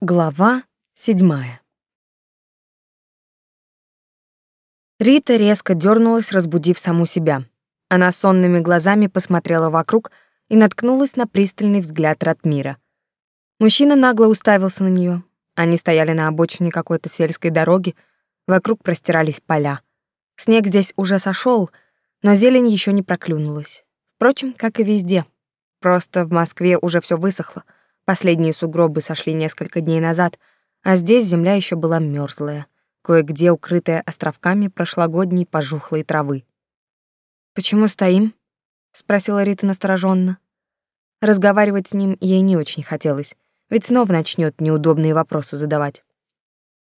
Глава седьмая. Рита резко дернулась, разбудив саму себя. Она сонными глазами посмотрела вокруг и наткнулась на пристальный взгляд Ратмира. Мужчина нагло уставился на нее. Они стояли на обочине какой-то сельской дороги, вокруг простирались поля. Снег здесь уже сошел, но зелень еще не проклюнулась. Впрочем, как и везде. Просто в Москве уже все высохло — Последние сугробы сошли несколько дней назад, а здесь земля еще была мёрзлая, кое-где укрытая островками прошлогодней пожухлой травы. «Почему стоим?» — спросила Рита настороженно. Разговаривать с ним ей не очень хотелось, ведь снова начнет неудобные вопросы задавать.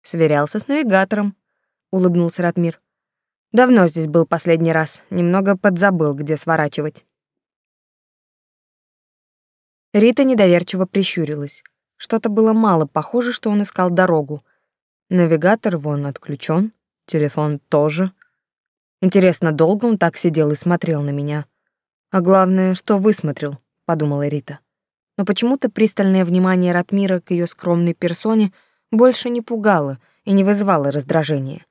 Сверялся с навигатором, улыбнулся Ратмир. Давно здесь был последний раз, немного подзабыл, где сворачивать. Рита недоверчиво прищурилась. Что-то было мало похоже, что он искал дорогу. Навигатор вон отключен, телефон тоже. Интересно, долго он так сидел и смотрел на меня? А главное, что высмотрел, подумала Рита. Но почему-то пристальное внимание Ратмира к ее скромной персоне больше не пугало и не вызывало раздражения.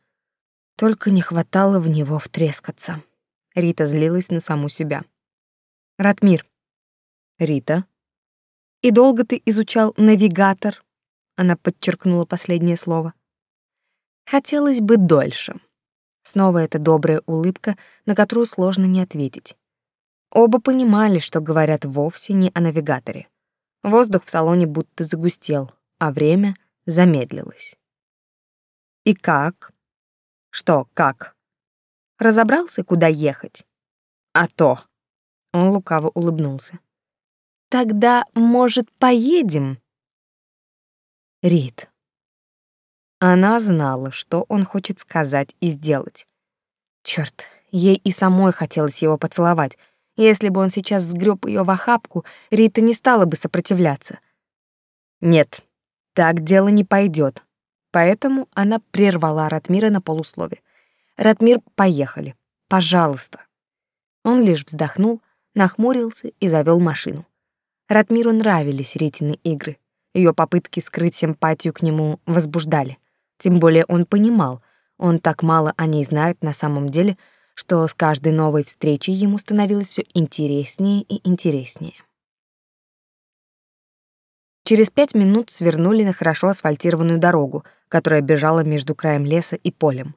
Только не хватало в него втрескаться. Рита злилась на саму себя. Ратмир. Рита. И долго ты изучал навигатор? Она подчеркнула последнее слово. Хотелось бы дольше. Снова эта добрая улыбка, на которую сложно не ответить. Оба понимали, что говорят вовсе не о навигаторе. Воздух в салоне будто загустел, а время замедлилось. И как? Что, как? Разобрался, куда ехать? А то. Он лукаво улыбнулся. Тогда, может, поедем? Рид. Она знала, что он хочет сказать и сделать. Черт, ей и самой хотелось его поцеловать. Если бы он сейчас сгреб ее в охапку, Рита не стала бы сопротивляться. Нет, так дело не пойдет. Поэтому она прервала Ратмира на полуслове. «Ратмир, поехали. Пожалуйста». Он лишь вздохнул, нахмурился и завел машину. Ратмиру нравились Ритины игры. Ее попытки скрыть симпатию к нему возбуждали. Тем более он понимал, он так мало о ней знает на самом деле, что с каждой новой встречей ему становилось все интереснее и интереснее. Через пять минут свернули на хорошо асфальтированную дорогу, которая бежала между краем леса и полем.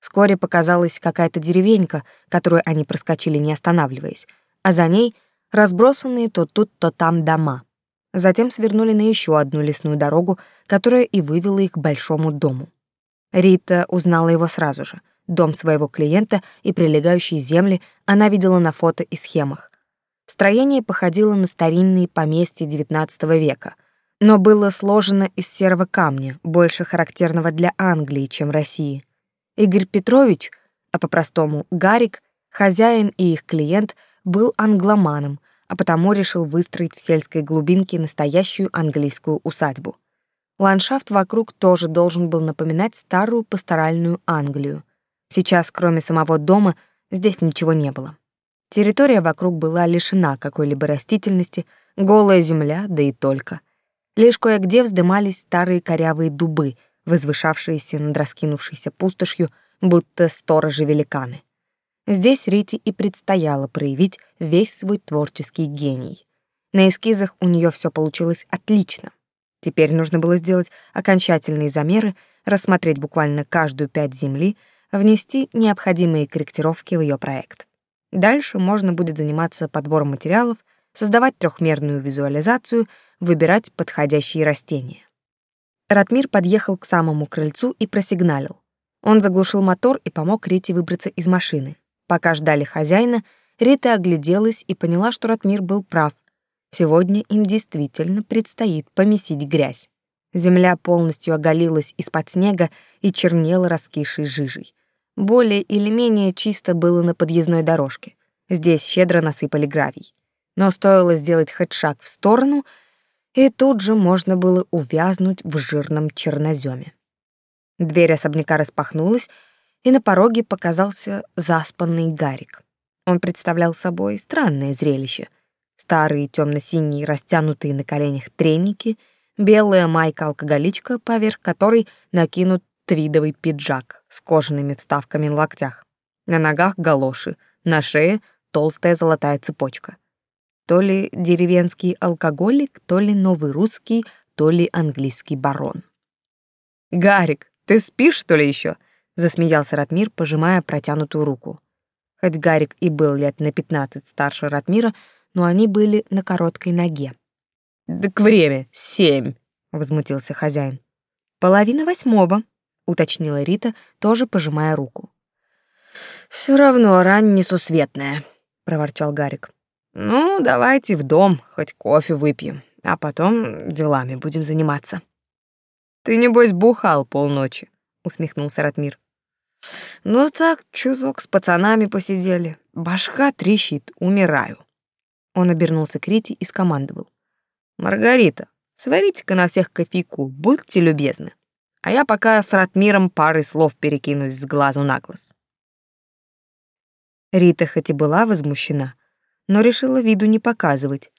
Вскоре показалась какая-то деревенька, которую они проскочили, не останавливаясь, а за ней — разбросанные то тут, то там дома. Затем свернули на еще одну лесную дорогу, которая и вывела их к большому дому. Рита узнала его сразу же. Дом своего клиента и прилегающие земли она видела на фото и схемах. Строение походило на старинные поместья XIX века, но было сложено из серого камня, больше характерного для Англии, чем России. Игорь Петрович, а по-простому Гарик, хозяин и их клиент — был англоманом, а потому решил выстроить в сельской глубинке настоящую английскую усадьбу. Ландшафт вокруг тоже должен был напоминать старую пасторальную Англию. Сейчас, кроме самого дома, здесь ничего не было. Территория вокруг была лишена какой-либо растительности, голая земля, да и только. Лишь кое-где вздымались старые корявые дубы, возвышавшиеся над раскинувшейся пустошью, будто сторожи-великаны. Здесь Рите и предстояло проявить весь свой творческий гений. На эскизах у нее все получилось отлично. Теперь нужно было сделать окончательные замеры, рассмотреть буквально каждую пять земли, внести необходимые корректировки в ее проект. Дальше можно будет заниматься подбором материалов, создавать трехмерную визуализацию, выбирать подходящие растения. Ратмир подъехал к самому крыльцу и просигналил. Он заглушил мотор и помог Рите выбраться из машины. Пока ждали хозяина, Рита огляделась и поняла, что Ратмир был прав. Сегодня им действительно предстоит помесить грязь. Земля полностью оголилась из-под снега и чернела раскисшей жижей. Более или менее чисто было на подъездной дорожке. Здесь щедро насыпали гравий. Но стоило сделать хоть шаг в сторону, и тут же можно было увязнуть в жирном черноземе. Дверь особняка распахнулась, и на пороге показался заспанный Гарик. Он представлял собой странное зрелище. Старые темно-синие, растянутые на коленях треники, белая майка-алкоголичка, поверх которой накинут твидовый пиджак с кожаными вставками на локтях. На ногах галоши, на шее толстая золотая цепочка. То ли деревенский алкоголик, то ли новый русский, то ли английский барон. «Гарик, ты спишь, что ли, еще? Засмеялся Ратмир, пожимая протянутую руку. Хоть Гарик и был лет на пятнадцать старше Ратмира, но они были на короткой ноге. «Так время семь», — возмутился хозяин. «Половина восьмого», — уточнила Рита, тоже пожимая руку. Все равно рань несусветная», — проворчал Гарик. «Ну, давайте в дом, хоть кофе выпьем, а потом делами будем заниматься». «Ты, небось, бухал полночи», — усмехнулся Ратмир. «Ну так, чуток с пацанами посидели. Башка трещит, умираю». Он обернулся к Рите и скомандовал. «Маргарита, сварите-ка на всех кофейку, будьте любезны. А я пока с Ратмиром парой слов перекинусь с глазу на глаз». Рита хоть и была возмущена, но решила виду не показывать.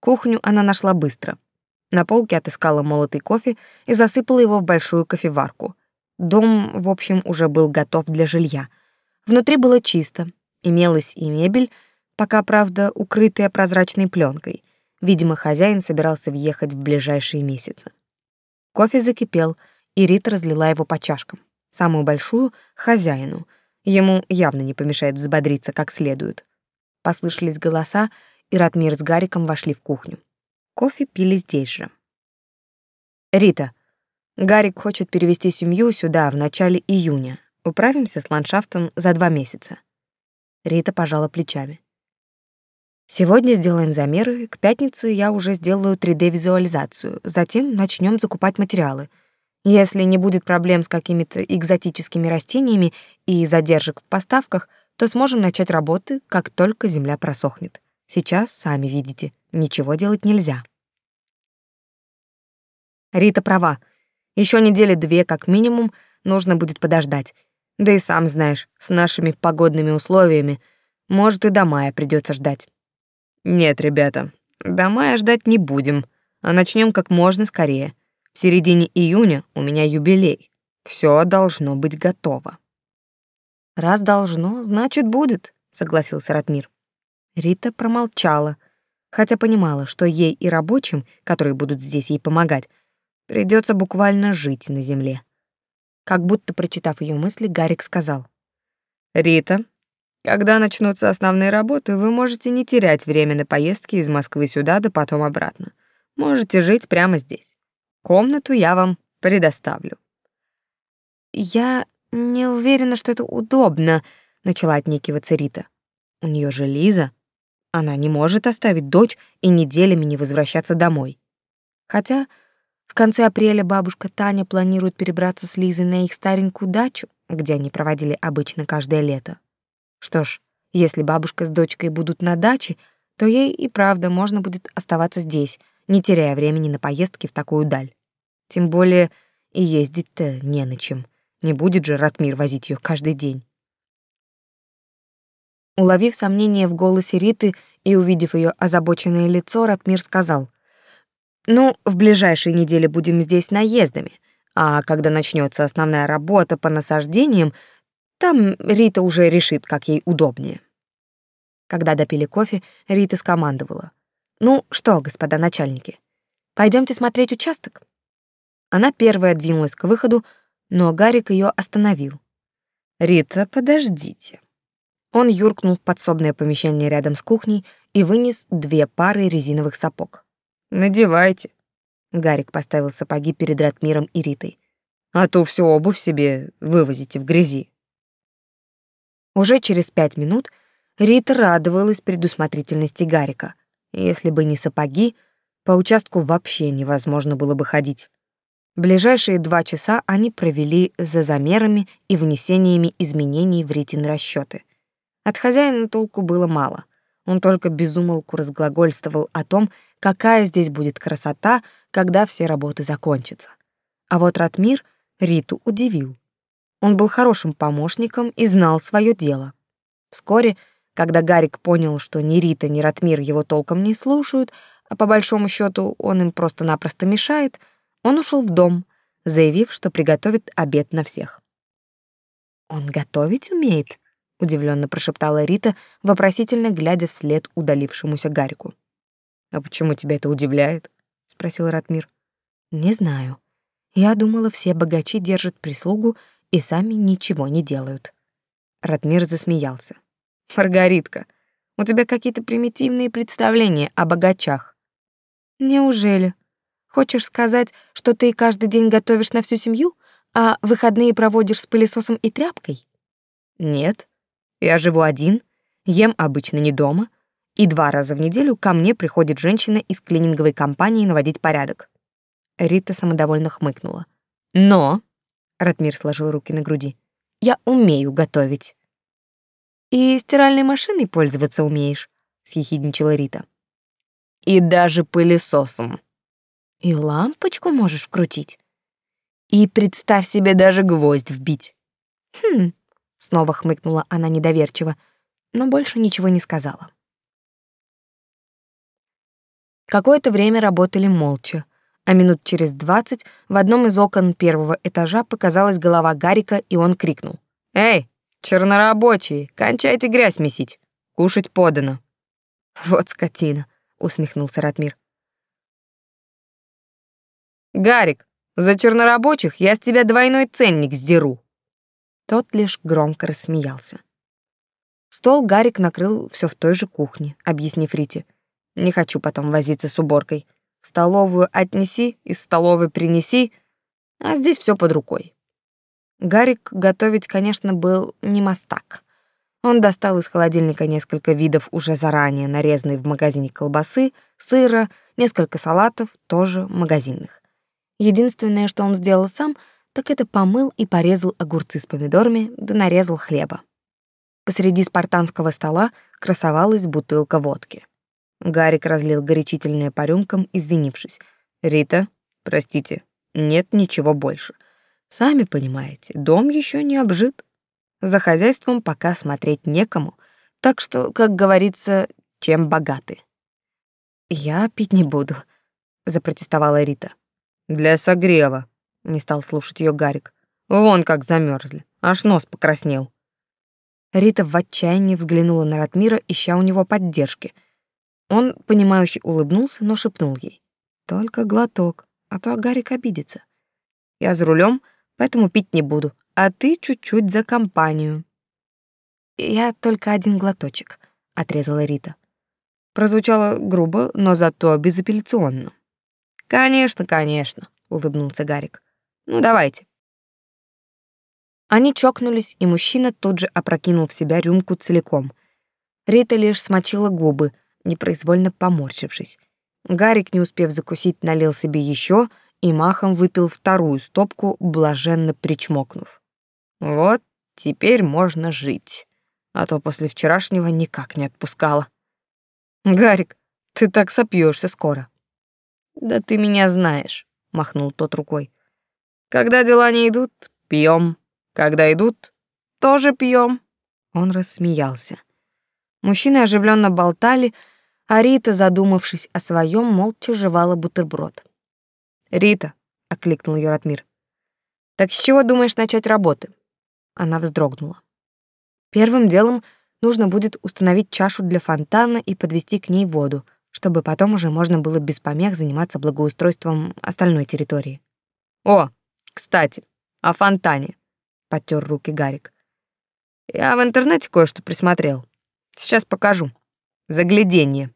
Кухню она нашла быстро. На полке отыскала молотый кофе и засыпала его в большую кофеварку. Дом, в общем, уже был готов для жилья. Внутри было чисто, имелась и мебель, пока, правда, укрытая прозрачной пленкой. Видимо, хозяин собирался въехать в ближайшие месяцы. Кофе закипел, и Рита разлила его по чашкам. Самую большую — хозяину. Ему явно не помешает взбодриться как следует. Послышались голоса, и Ратмир с Гариком вошли в кухню. Кофе пили здесь же. «Рита, Гарик хочет перевести семью сюда в начале июня. Управимся с ландшафтом за два месяца». Рита пожала плечами. Сегодня сделаем замеры, к пятнице я уже сделаю 3D-визуализацию, затем начнем закупать материалы. Если не будет проблем с какими-то экзотическими растениями и задержек в поставках, то сможем начать работы, как только земля просохнет. Сейчас, сами видите, ничего делать нельзя. Рита права. Еще недели две, как минимум, нужно будет подождать. Да и сам знаешь, с нашими погодными условиями, может, и до мая придется ждать. Нет, ребята, до мая ждать не будем, а начнем как можно скорее. В середине июня у меня юбилей. Все должно быть готово. Раз должно, значит будет, согласился Ратмир. Рита промолчала, хотя понимала, что ей и рабочим, которые будут здесь ей помогать, придется буквально жить на земле. Как будто прочитав ее мысли, Гарик сказал: "Рита, когда начнутся основные работы, вы можете не терять время на поездки из Москвы сюда да потом обратно. Можете жить прямо здесь. Комнату я вам предоставлю. Я не уверена, что это удобно, начала отнекиваться Рита. У нее же Лиза. Она не может оставить дочь и неделями не возвращаться домой. Хотя в конце апреля бабушка Таня планирует перебраться с Лизой на их старенькую дачу, где они проводили обычно каждое лето. Что ж, если бабушка с дочкой будут на даче, то ей и правда можно будет оставаться здесь, не теряя времени на поездки в такую даль. Тем более и ездить-то не на чем. Не будет же Ратмир возить ее каждый день. Уловив сомнение в голосе Риты и увидев ее озабоченное лицо, Ратмир сказал: "Ну, в ближайшие недели будем здесь наездами, а когда начнется основная работа по насаждениям, там Рита уже решит, как ей удобнее. Когда допили кофе, Рита скомандовала. «Ну что, господа начальники, пойдемте смотреть участок?» Она первая двинулась к выходу, но Гарик ее остановил. «Рита, подождите». Он юркнул в подсобное помещение рядом с кухней и вынес две пары резиновых сапог. «Надевайте». Гарик поставил сапоги перед Ратмиром и Ритой. «А то всю обувь себе вывозите в грязи». Уже через пять минут Рита радовалась предусмотрительности Гарика. Если бы не сапоги, по участку вообще невозможно было бы ходить. Ближайшие два часа они провели за замерами и внесениями изменений в Ритин расчеты. От хозяина толку было мало. Он только безумолку разглагольствовал о том, какая здесь будет красота, когда все работы закончатся. А вот Ратмир Риту удивил. Он был хорошим помощником и знал свое дело. Вскоре, когда Гарик понял, что ни Рита, ни Ратмир его толком не слушают, а по большому счету он им просто-напросто мешает, он ушел в дом, заявив, что приготовит обед на всех. «Он готовить умеет?» — удивленно прошептала Рита, вопросительно глядя вслед удалившемуся Гарику. «А почему тебя это удивляет?» — спросил Ратмир. «Не знаю. Я думала, все богачи держат прислугу и сами ничего не делают». Ратмир засмеялся. «Маргаритка, у тебя какие-то примитивные представления о богачах». «Неужели? Хочешь сказать, что ты каждый день готовишь на всю семью, а выходные проводишь с пылесосом и тряпкой?» «Нет. Я живу один, ем обычно не дома, и два раза в неделю ко мне приходит женщина из клининговой компании наводить порядок. Рита самодовольно хмыкнула. Но, Ратмир сложил руки на груди. Я умею готовить. И стиральной машиной пользоваться умеешь, съехидничала Рита. И даже пылесосом. И лампочку можешь вкрутить. И представь себе даже гвоздь вбить. Хм, снова хмыкнула она недоверчиво, но больше ничего не сказала. Какое-то время работали молча, а минут через двадцать в одном из окон первого этажа показалась голова Гарика, и он крикнул. «Эй, чернорабочие, кончайте грязь месить, кушать подано». «Вот скотина», — усмехнулся Ратмир. «Гарик, за чернорабочих я с тебя двойной ценник сдеру». Тот лишь громко рассмеялся. Стол Гарик накрыл все в той же кухне, объяснив Рите — не хочу потом возиться с уборкой. В столовую отнеси, из столовой принеси, а здесь все под рукой. Гарик готовить, конечно, был не мастак. Он достал из холодильника несколько видов уже заранее нарезанной в магазине колбасы, сыра, несколько салатов, тоже магазинных. Единственное, что он сделал сам, так это помыл и порезал огурцы с помидорами, да нарезал хлеба. Посреди спартанского стола красовалась бутылка водки. Гарик разлил горячительное по рюмкам, извинившись. «Рита, простите, нет ничего больше. Сами понимаете, дом еще не обжит. За хозяйством пока смотреть некому, так что, как говорится, чем богаты». «Я пить не буду», — запротестовала Рита. «Для согрева», — не стал слушать ее Гарик. «Вон как замерзли, аж нос покраснел». Рита в отчаянии взглянула на Ратмира, ища у него поддержки — он, понимающе улыбнулся, но шепнул ей. «Только глоток, а то Гарик обидится. Я за рулем, поэтому пить не буду, а ты чуть-чуть за компанию». «Я только один глоточек», — отрезала Рита. Прозвучало грубо, но зато безапелляционно. «Конечно, конечно», — улыбнулся Гарик. «Ну, давайте». Они чокнулись, и мужчина тут же опрокинул в себя рюмку целиком. Рита лишь смочила губы — непроизвольно поморщившись. Гарик, не успев закусить, налил себе еще и махом выпил вторую стопку, блаженно причмокнув. Вот теперь можно жить, а то после вчерашнего никак не отпускала. Гарик, ты так сопьешься скоро. Да ты меня знаешь, махнул тот рукой. Когда дела не идут, пьем. Когда идут, тоже пьем. Он рассмеялся. Мужчины оживленно болтали, а Рита, задумавшись о своем, молча жевала бутерброд. «Рита», — окликнул ее Ратмир, — «так с чего думаешь начать работы?» Она вздрогнула. «Первым делом нужно будет установить чашу для фонтана и подвести к ней воду, чтобы потом уже можно было без помех заниматься благоустройством остальной территории». «О, кстати, о фонтане», — потер руки Гарик. «Я в интернете кое-что присмотрел. Сейчас покажу. Загляденье».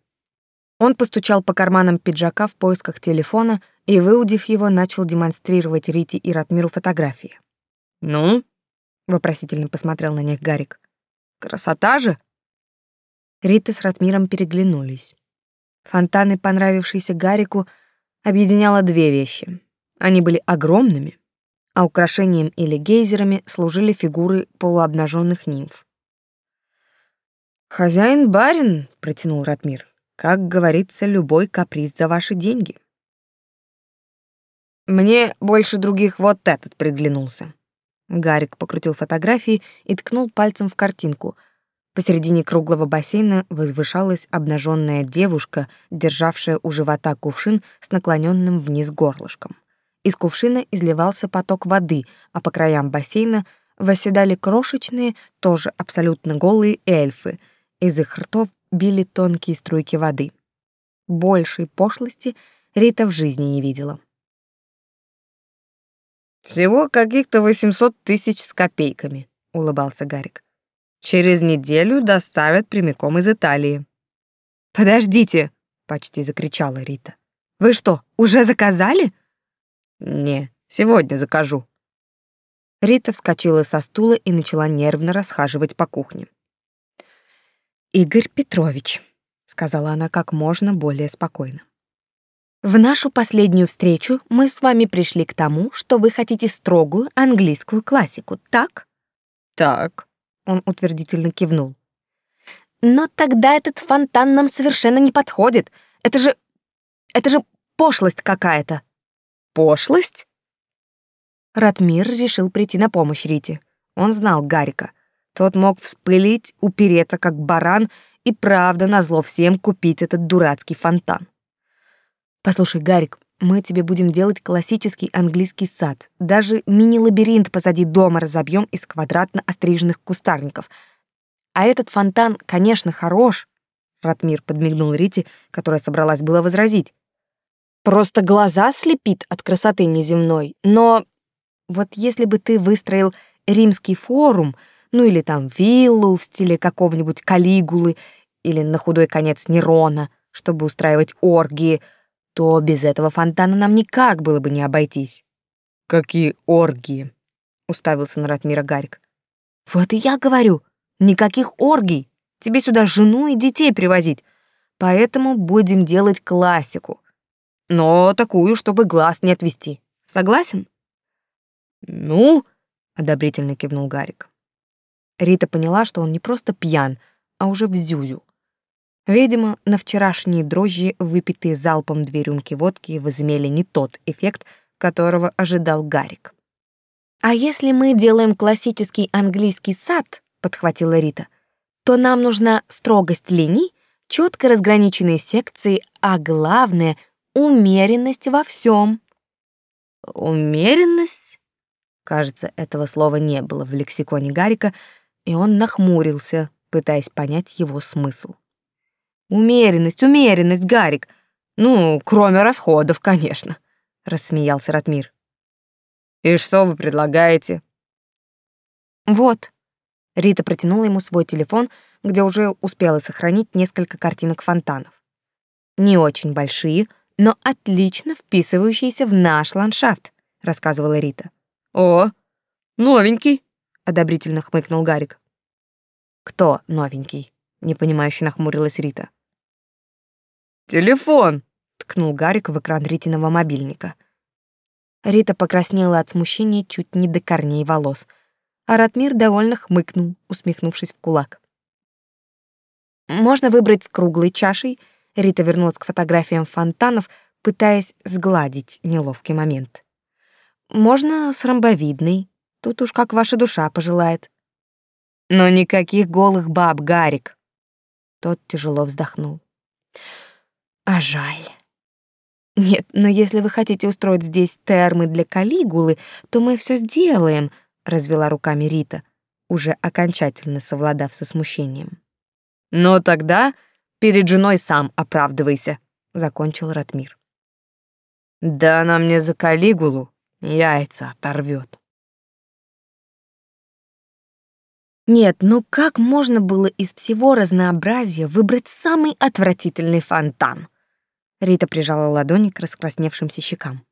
Он постучал по карманам пиджака в поисках телефона и, выудив его, начал демонстрировать Рите и Ратмиру фотографии. «Ну?» — вопросительно посмотрел на них Гарик. «Красота же!» Рита с Ратмиром переглянулись. Фонтаны, понравившиеся Гарику, объединяло две вещи. Они были огромными, а украшением или гейзерами служили фигуры полуобнаженных нимф. «Хозяин-барин», — протянул Ратмир. Как говорится, любой каприз за ваши деньги. Мне больше других вот этот приглянулся. Гарик покрутил фотографии и ткнул пальцем в картинку. Посередине круглого бассейна возвышалась обнаженная девушка, державшая у живота кувшин с наклоненным вниз горлышком. Из кувшина изливался поток воды, а по краям бассейна восседали крошечные, тоже абсолютно голые эльфы. Из их ртов били тонкие струйки воды. Большей пошлости Рита в жизни не видела. «Всего каких-то восемьсот тысяч с копейками», — улыбался Гарик. «Через неделю доставят прямиком из Италии». «Подождите!» — почти закричала Рита. «Вы что, уже заказали?» «Не, сегодня закажу». Рита вскочила со стула и начала нервно расхаживать по кухне. «Игорь Петрович», — сказала она как можно более спокойно. В нашу последнюю встречу мы с вами пришли к тому, что вы хотите строгую английскую классику, так? Так, он утвердительно кивнул. Но тогда этот фонтан нам совершенно не подходит. Это же это же пошлость какая-то. Пошлость? Ратмир решил прийти на помощь Рите. Он знал Гарика. Тот мог вспылить, упереться как баран и правда назло всем купить этот дурацкий фонтан. Послушай, Гарик, мы тебе будем делать классический английский сад. Даже мини-лабиринт позади дома разобьем из квадратно остриженных кустарников. А этот фонтан, конечно, хорош. Ратмир подмигнул Рите, которая собралась было возразить. Просто глаза слепит от красоты неземной. Но вот если бы ты выстроил римский форум, ну или там виллу в стиле какого-нибудь Калигулы или на худой конец Нерона, чтобы устраивать оргии — то без этого фонтана нам никак было бы не обойтись. Какие оргии? уставился на Ратмира Гарик. Вот и я говорю, никаких оргий. Тебе сюда жену и детей привозить. Поэтому будем делать классику. Но такую, чтобы глаз не отвести. Согласен? Ну, одобрительно кивнул Гарик. Рита поняла, что он не просто пьян, а уже в зюзю. Видимо, на вчерашние дрожжи, выпитые залпом две рюмки водки, возымели не тот эффект, которого ожидал Гарик. «А если мы делаем классический английский сад», — подхватила Рита, «то нам нужна строгость линий, четко разграниченные секции, а главное — умеренность во всем. «Умеренность?» Кажется, этого слова не было в лексиконе Гарика, и он нахмурился, пытаясь понять его смысл. Умеренность, умеренность, Гарик. Ну, кроме расходов, конечно, рассмеялся Ратмир. И что вы предлагаете? Вот. Рита протянула ему свой телефон, где уже успела сохранить несколько картинок фонтанов. Не очень большие, но отлично вписывающиеся в наш ландшафт, рассказывала Рита. О, новенький, одобрительно хмыкнул Гарик. Кто новенький? непонимающе нахмурилась Рита. «Телефон!» — ткнул Гарик в экран Ритиного мобильника. Рита покраснела от смущения чуть не до корней волос, а Ратмир довольно хмыкнул, усмехнувшись в кулак. «Можно выбрать с круглой чашей?» Рита вернулась к фотографиям фонтанов, пытаясь сгладить неловкий момент. «Можно с ромбовидной. Тут уж как ваша душа пожелает». «Но никаких голых баб, Гарик!» Тот тяжело вздохнул. А жаль. Нет, но если вы хотите устроить здесь термы для Калигулы, то мы все сделаем, развела руками Рита, уже окончательно совладав со смущением. Но тогда перед женой сам оправдывайся, закончил Ратмир. Да она мне за Калигулу яйца оторвет. Нет, ну как можно было из всего разнообразия выбрать самый отвратительный фонтан? Рита прижала ладони к раскрасневшимся щекам.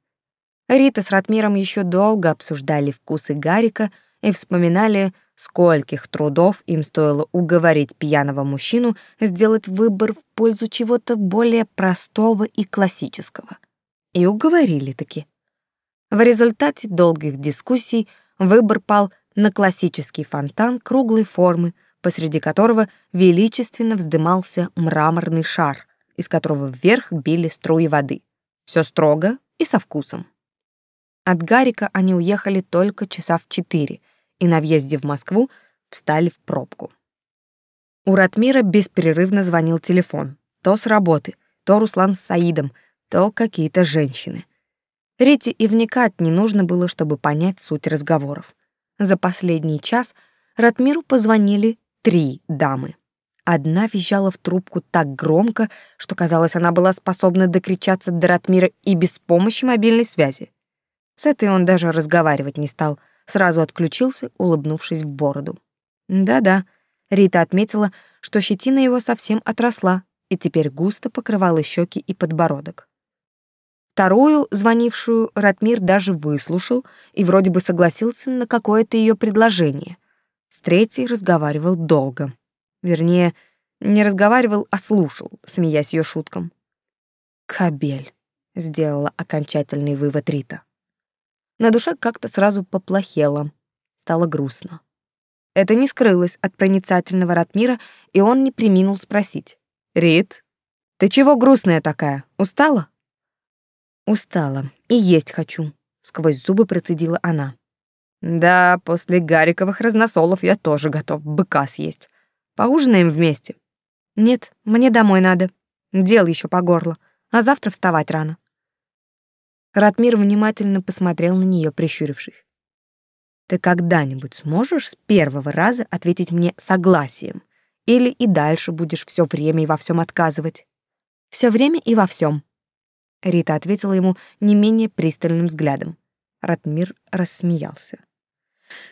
Рита с Ратмиром еще долго обсуждали вкусы Гарика и вспоминали, скольких трудов им стоило уговорить пьяного мужчину сделать выбор в пользу чего-то более простого и классического. И уговорили таки. В результате долгих дискуссий выбор пал на классический фонтан круглой формы, посреди которого величественно вздымался мраморный шар, из которого вверх били струи воды. Все строго и со вкусом. От Гарика они уехали только часа в четыре и на въезде в Москву встали в пробку. У Ратмира беспрерывно звонил телефон. То с работы, то Руслан с Саидом, то какие-то женщины. Рите и вникать не нужно было, чтобы понять суть разговоров. За последний час Ратмиру позвонили три дамы. Одна визжала в трубку так громко, что, казалось, она была способна докричаться до Ратмира и без помощи мобильной связи. С этой он даже разговаривать не стал, сразу отключился, улыбнувшись в бороду. Да-да, Рита отметила, что щетина его совсем отросла и теперь густо покрывала щеки и подбородок. Вторую, звонившую, Ратмир даже выслушал и вроде бы согласился на какое-то ее предложение. С третьей разговаривал долго. Вернее, не разговаривал, а слушал, смеясь ее шуткам. «Кабель», — сделала окончательный вывод Рита. На душе как-то сразу поплохело, стало грустно. Это не скрылось от проницательного Ратмира, и он не приминул спросить. «Рит, ты чего грустная такая? Устала?» «Устала. И есть хочу», — сквозь зубы процедила она. «Да, после Гариковых разносолов я тоже готов быка съесть. Поужинаем вместе. Нет, мне домой надо. Дел еще по горло, а завтра вставать рано. Ратмир внимательно посмотрел на нее, прищурившись. Ты когда-нибудь сможешь с первого раза ответить мне согласием? Или и дальше будешь все время и во всем отказывать? Все время и во всем. Рита ответила ему не менее пристальным взглядом. Ратмир рассмеялся.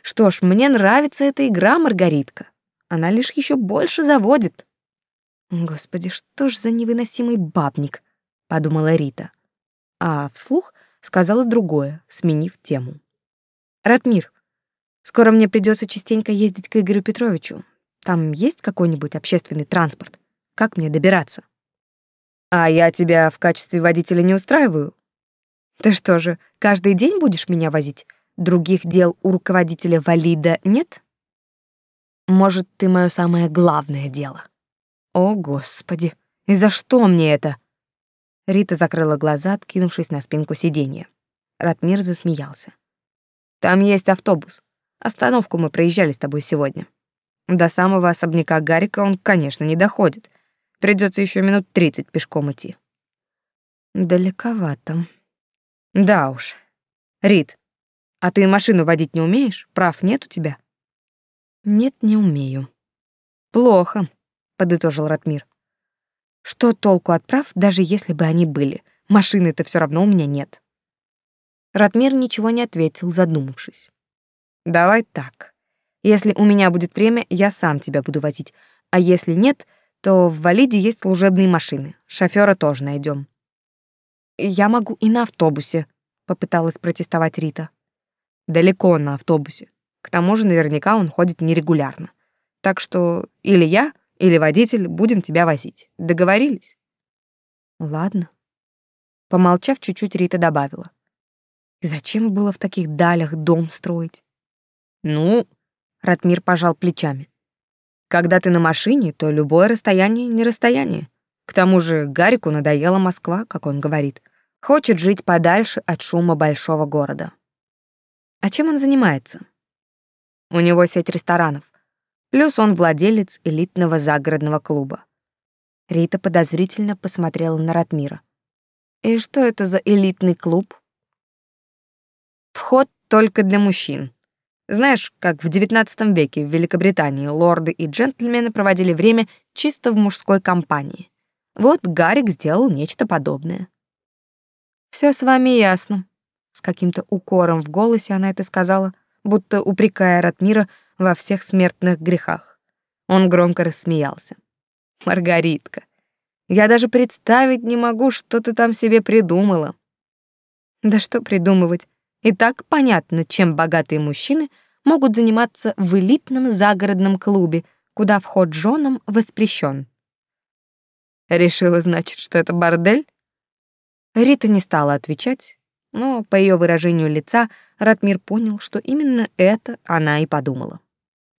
Что ж, мне нравится эта игра, Маргаритка она лишь еще больше заводит. Господи, что ж за невыносимый бабник, подумала Рита. А вслух сказала другое, сменив тему. Ратмир, скоро мне придется частенько ездить к Игорю Петровичу. Там есть какой-нибудь общественный транспорт? Как мне добираться? А я тебя в качестве водителя не устраиваю? Ты что же, каждый день будешь меня возить? Других дел у руководителя Валида нет? Может, ты мое самое главное дело. О, господи, и за что мне это? Рита закрыла глаза, откинувшись на спинку сиденья. Ратмир засмеялся. Там есть автобус. Остановку мы проезжали с тобой сегодня. До самого особняка Гарика он, конечно, не доходит. Придется еще минут тридцать пешком идти. Далековато. Да уж. Рит, а ты машину водить не умеешь? Прав нет у тебя? Нет, не умею. Плохо, подытожил Ратмир. Что толку от прав, даже если бы они были? Машины-то все равно у меня нет. Ратмир ничего не ответил, задумавшись. Давай так. Если у меня будет время, я сам тебя буду возить, а если нет, то в Валиде есть служебные машины. Шофера тоже найдем. Я могу и на автобусе, попыталась протестовать Рита. Далеко на автобусе. К тому же наверняка он ходит нерегулярно. Так что или я, или водитель будем тебя возить. Договорились? Ладно. Помолчав чуть-чуть, Рита добавила. Зачем было в таких далях дом строить? Ну, Ратмир пожал плечами. Когда ты на машине, то любое расстояние не расстояние. К тому же Гарику надоела Москва, как он говорит. Хочет жить подальше от шума большого города. А чем он занимается? У него сеть ресторанов. Плюс он владелец элитного загородного клуба. Рита подозрительно посмотрела на Ратмира. И что это за элитный клуб? Вход только для мужчин. Знаешь, как в XIX веке в Великобритании лорды и джентльмены проводили время чисто в мужской компании. Вот Гарик сделал нечто подобное. Все с вами ясно. С каким-то укором в голосе она это сказала — будто упрекая Ратмира во всех смертных грехах. Он громко рассмеялся. «Маргаритка, я даже представить не могу, что ты там себе придумала». «Да что придумывать? И так понятно, чем богатые мужчины могут заниматься в элитном загородном клубе, куда вход женам воспрещен. Решила, значит, что это бордель? Рита не стала отвечать, но по ее выражению лица Ратмир понял, что именно это она и подумала.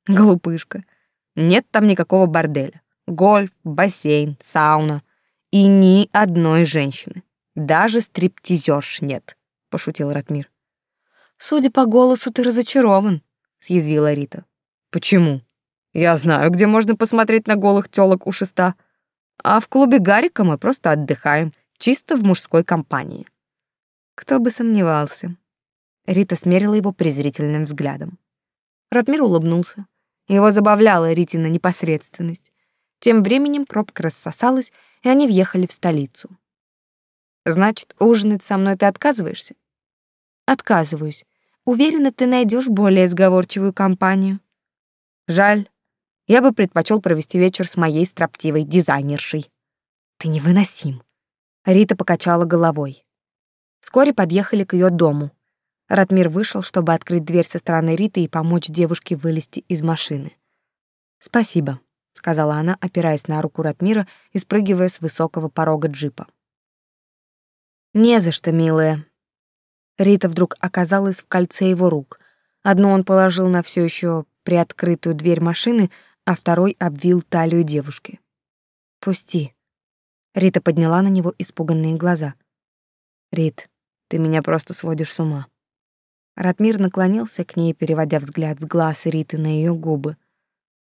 Глупышка. Нет там никакого борделя. Гольф, бассейн, сауна. И ни одной женщины. Даже стриптизерш нет, пошутил Ратмир. Судя по голосу, ты разочарован, съязвила Рита. Почему? Я знаю, где можно посмотреть на голых тёлок у шеста. А в клубе Гарика мы просто отдыхаем, чисто в мужской компании. Кто бы сомневался. Рита смерила его презрительным взглядом. Ратмир улыбнулся. Его забавляла Ритина непосредственность. Тем временем пробка рассосалась, и они въехали в столицу. «Значит, ужинать со мной ты отказываешься?» «Отказываюсь. Уверена, ты найдешь более сговорчивую компанию». «Жаль. Я бы предпочел провести вечер с моей строптивой дизайнершей». «Ты невыносим». Рита покачала головой. Вскоре подъехали к ее дому. Ратмир вышел, чтобы открыть дверь со стороны Риты и помочь девушке вылезти из машины. «Спасибо», — сказала она, опираясь на руку Ратмира и спрыгивая с высокого порога джипа. «Не за что, милая». Рита вдруг оказалась в кольце его рук. Одну он положил на все еще приоткрытую дверь машины, а второй обвил талию девушки. «Пусти». Рита подняла на него испуганные глаза. «Рит, ты меня просто сводишь с ума». Ратмир наклонился к ней, переводя взгляд с глаз Риты на ее губы.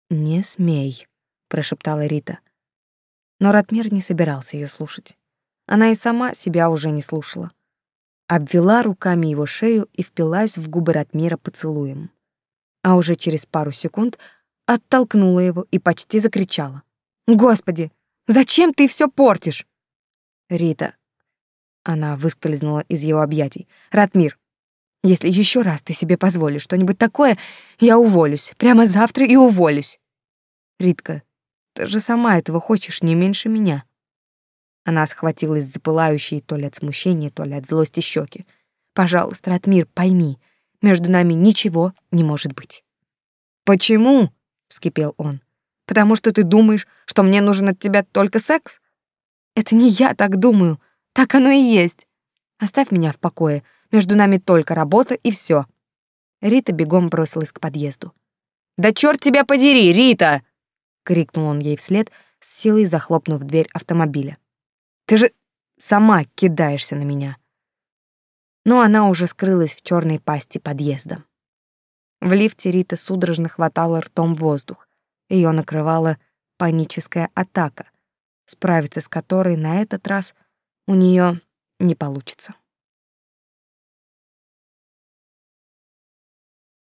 «Не смей», — прошептала Рита. Но Ратмир не собирался ее слушать. Она и сама себя уже не слушала. Обвела руками его шею и впилась в губы Ратмира поцелуем. А уже через пару секунд оттолкнула его и почти закричала. «Господи, зачем ты все портишь?» «Рита...» Она выскользнула из его объятий. «Ратмир, если еще раз ты себе позволишь что-нибудь такое, я уволюсь. Прямо завтра и уволюсь. Ритка, ты же сама этого хочешь не меньше меня. Она схватилась за пылающие то ли от смущения, то ли от злости щеки. Пожалуйста, Ратмир, пойми, между нами ничего не может быть. Почему? вскипел он. Потому что ты думаешь, что мне нужен от тебя только секс? Это не я так думаю, так оно и есть. Оставь меня в покое. Между нами только работа и все. Рита бегом бросилась к подъезду. «Да черт тебя подери, Рита!» — крикнул он ей вслед, с силой захлопнув дверь автомобиля. «Ты же сама кидаешься на меня!» Но она уже скрылась в черной пасти подъезда. В лифте Рита судорожно хватала ртом воздух. Ее накрывала паническая атака, справиться с которой на этот раз у нее не получится.